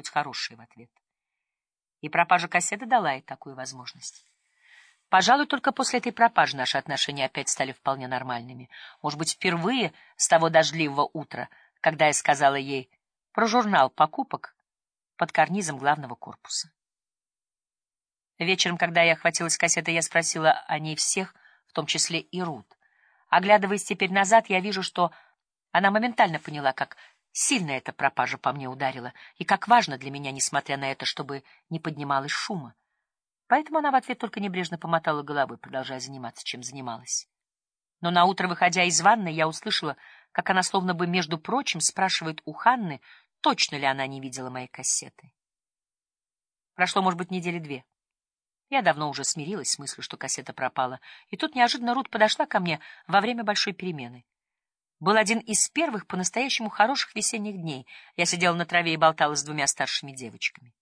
что-нибудь хорошее в ответ. И пропажа кассеты дала ей такую возможность. Пожалуй, только после этой пропажи наши отношения опять стали вполне нормальными. Может быть, впервые с того дождливого утра, когда я сказала ей про журнал покупок под карнизом главного корпуса. Вечером, когда я охватилась кассетой, я спросила о ней всех, в том числе и Рут. Оглядываясь теперь назад, я вижу, что она моментально поняла, как сильно эта пропажа по мне ударила, и как важно для меня, несмотря на это, чтобы не поднималось шума. Поэтому она в ответ только небрежно помотала головой, продолжая заниматься, чем занималась. Но на утро, выходя из ванной, я услышала, как она словно бы между прочим спрашивает у Ханны, точно ли она не видела моей кассеты. Прошло, может быть, недели две. Я давно уже смирилась с мыслью, что кассета пропала, и тут неожиданно Рут подошла ко мне во время большой перемены. Был один из первых по-настоящему хороших весенних дней. Я сидела на траве и болтала с двумя старшими девочками.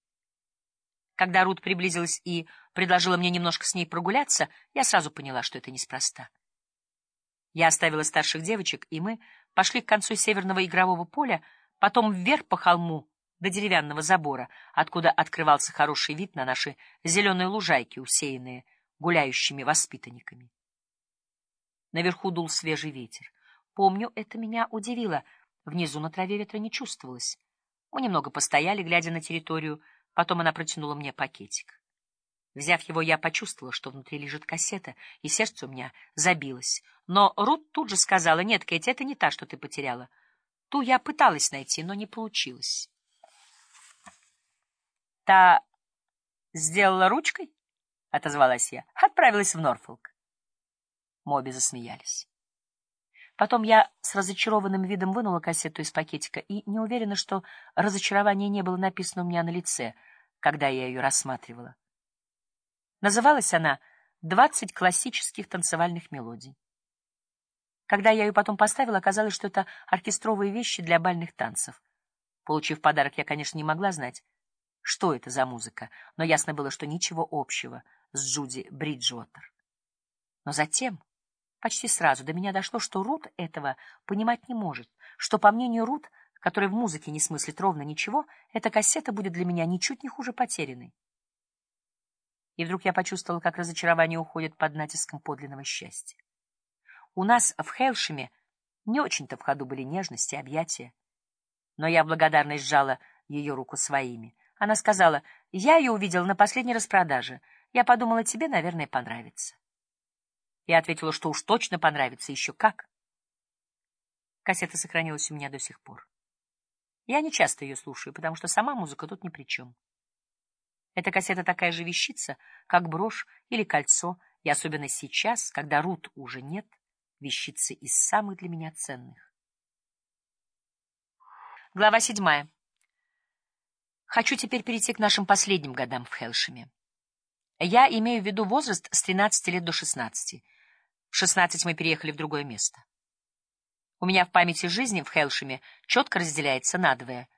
Когда Рут приблизилась и предложила мне немножко с ней прогуляться, я сразу поняла, что это неспроста. Я оставила старших девочек, и мы пошли к концу северного игрового поля, потом вверх по холму до деревянного забора, откуда открывался хороший вид на наши зеленые лужайки, усеянные гуляющими воспитанниками. Наверху дул свежий ветер. Помню, это меня удивило. Внизу на траве ветра не чувствовалось. Мы немного постояли, глядя на территорию, Потом она протянула мне пакетик. Взяв его, я почувствовала, что внутри лежит кассета, и сердце у меня забилось. Но Рут тут же сказала, «Нет, Кэти, это не та, что ты потеряла. Ту я пыталась найти, но не получилось». «Та сделала ручкой?» — отозвалась я. «Отправилась в Норфолк». Мы обе засмеялись. Потом я с разочарованным видом вынула кассету из пакетика и не уверена, что разочарование не было написано у меня на лице, когда я ее рассматривала. Называлась она «Двадцать классических танцевальных мелодий». Когда я ее потом поставила, оказалось, что это оркестровые вещи для бальных танцев. Получив подарок, я, конечно, не могла знать, что это за музыка, но ясно было, что ничего общего с Джуди Бриджуотер. Но затем... Почти сразу до меня дошло, что Рут этого понимать не может, что, по мнению Рут, которая в музыке не смыслит ровно ничего, эта кассета будет для меня ничуть не хуже потерянной. И вдруг я почувствовала, как разочарование уходит под натиском подлинного счастья. У нас в Хелшеме не очень-то в ходу были нежности, объятия. Но я благодарно сжала ее руку своими. Она сказала, я ее увидела на последней распродаже. Я подумала, тебе, наверное, понравится. Я ответила, что уж точно понравится, еще как. Кассета сохранилась у меня до сих пор. Я не часто ее слушаю, потому что сама музыка тут ни при чем. Эта кассета такая же вещица, как брошь или кольцо, и особенно сейчас, когда Рут уже нет, вещицы из самых для меня ценных. Глава седьмая. Хочу теперь перейти к нашим последним годам в Хелшеме. Я имею в виду возраст с 13 лет до 16 шестнадцать мы переехали в другое место. У меня в памяти жизни в Хелшеме четко разделяется надвое.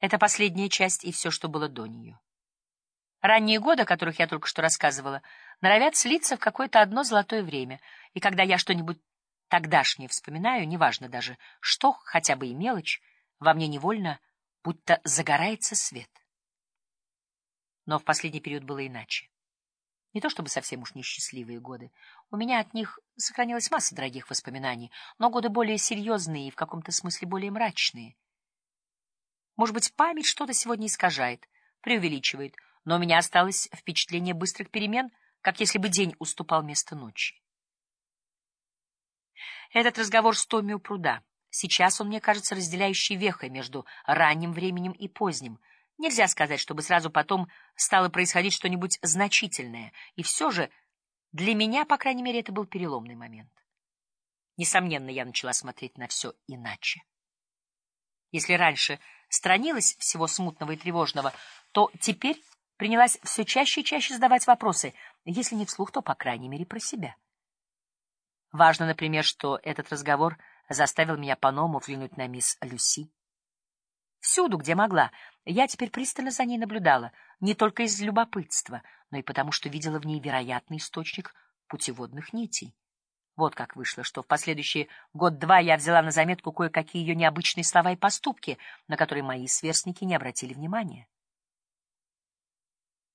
Это последняя часть и все, что было до нее. Ранние годы, о которых я только что рассказывала, норовят слиться в какое-то одно золотое время, и когда я что-нибудь тогдашнее вспоминаю, неважно даже что, хотя бы и мелочь, во мне невольно будто загорается свет. Но в последний период было иначе. Не то чтобы совсем уж несчастливые годы. У меня от них сохранилась масса дорогих воспоминаний, но годы более серьезные и в каком-то смысле более мрачные. Может быть, память что-то сегодня искажает, преувеличивает, но у меня осталось впечатление быстрых перемен, как если бы день уступал место ночи. Этот разговор с Томми у пруда. Сейчас он мне кажется разделяющей вехой между ранним временем и поздним — Нельзя сказать, чтобы сразу потом стало происходить что-нибудь значительное, и все же для меня, по крайней мере, это был переломный момент. Несомненно, я начала смотреть на все иначе. Если раньше странилась всего смутного и тревожного, то теперь принялась все чаще и чаще задавать вопросы, если не вслух, то, по крайней мере, про себя. Важно, например, что этот разговор заставил меня по-новому взглянуть на мисс Люси. Всюду, где могла, я теперь пристально за ней наблюдала, не только из любопытства, но и потому, что видела в ней вероятный источник путеводных нитей. Вот как вышло, что в последующий год-два я взяла на заметку кое-какие ее необычные слова и поступки, на которые мои сверстники не обратили внимания.